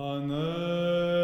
Hanım.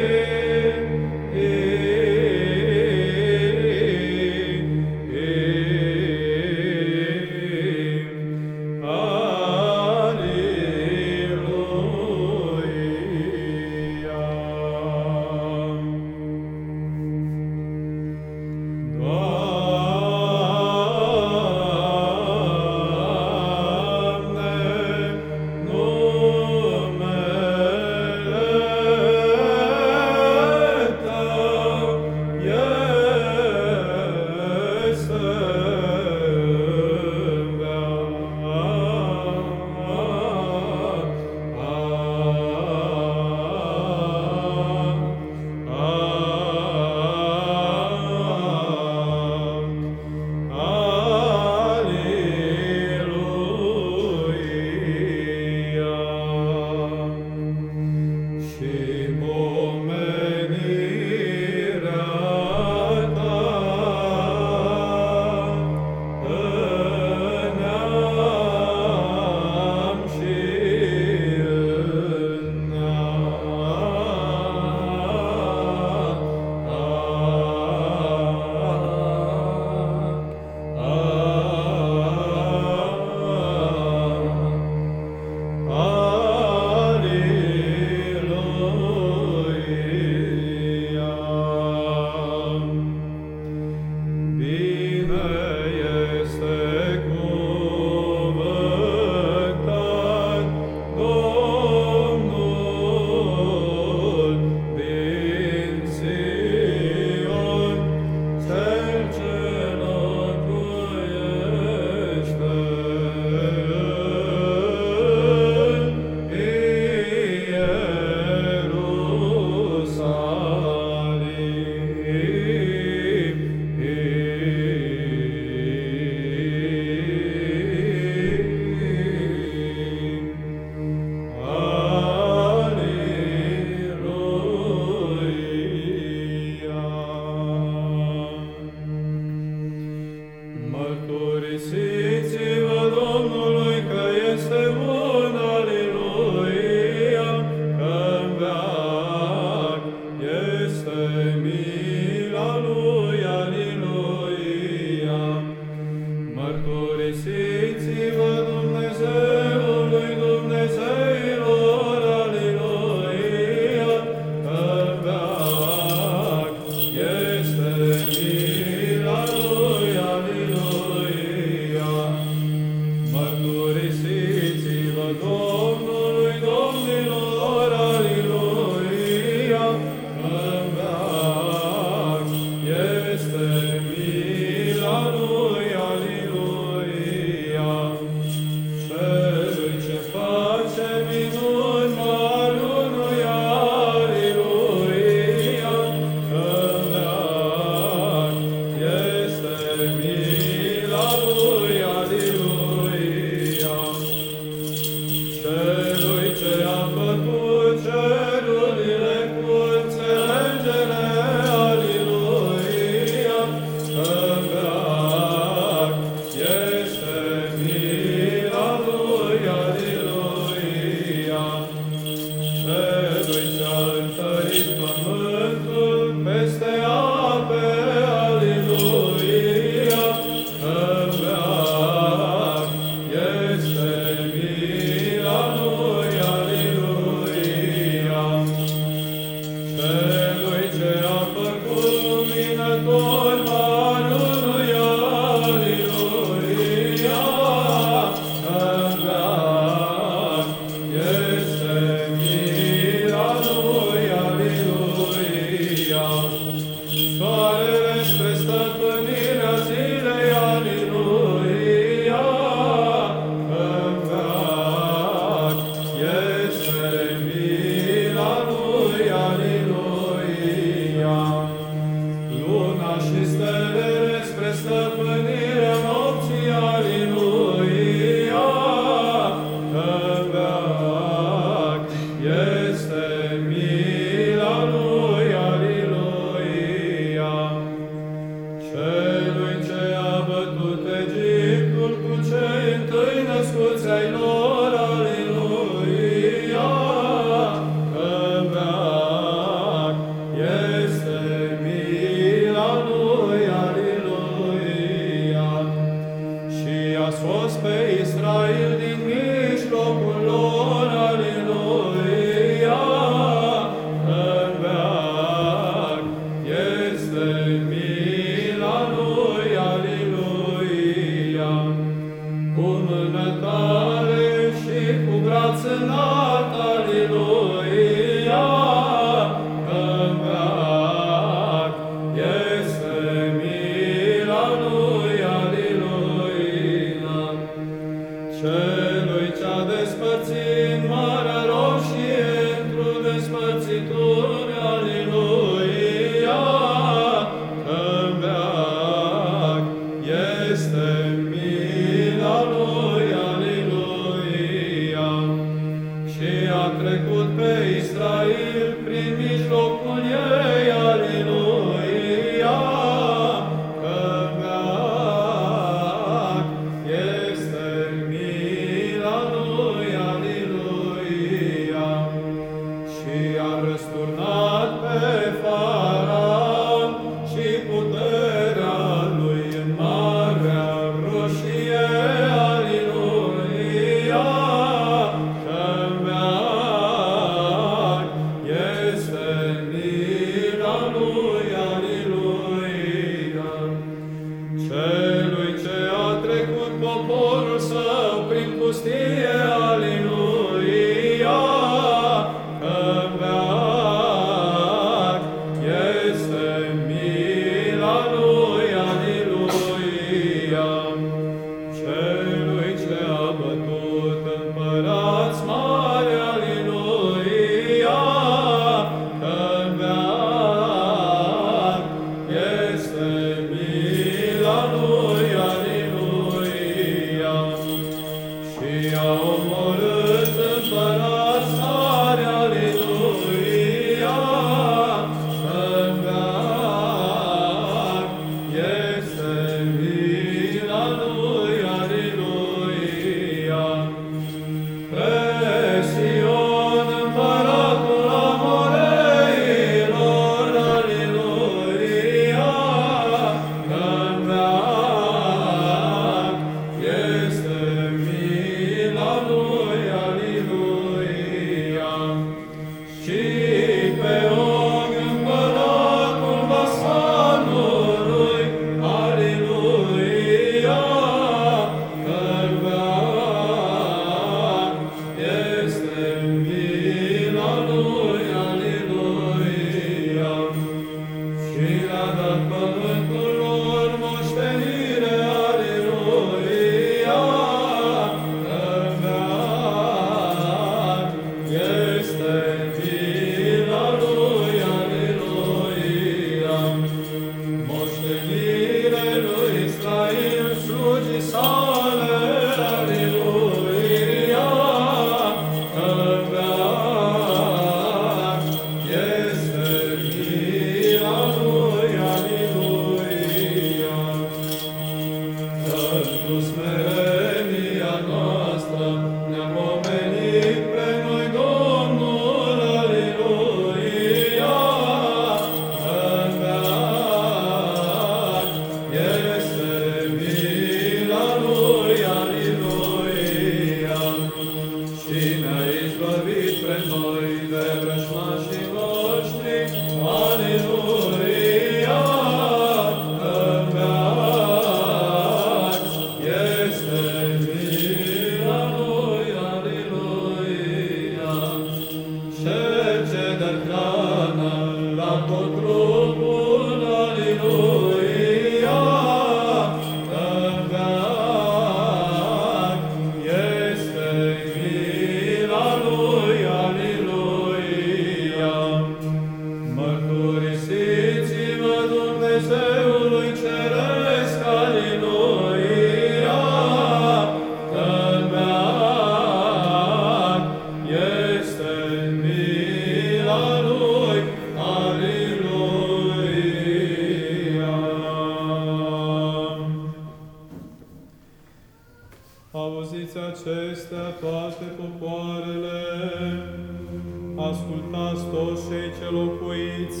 Ascultați toți cei ce locuiți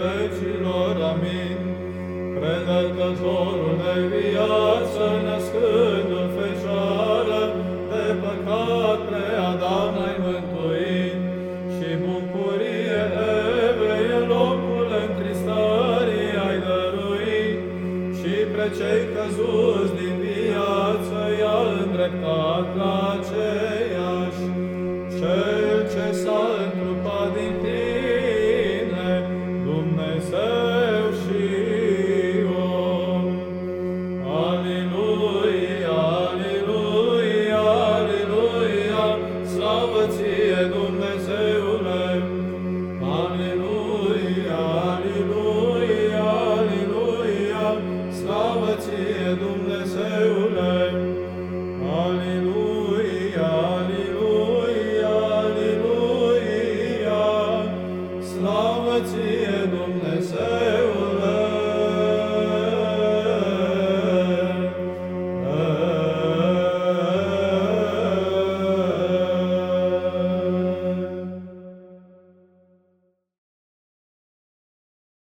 vecilor, amin. Predecătorule via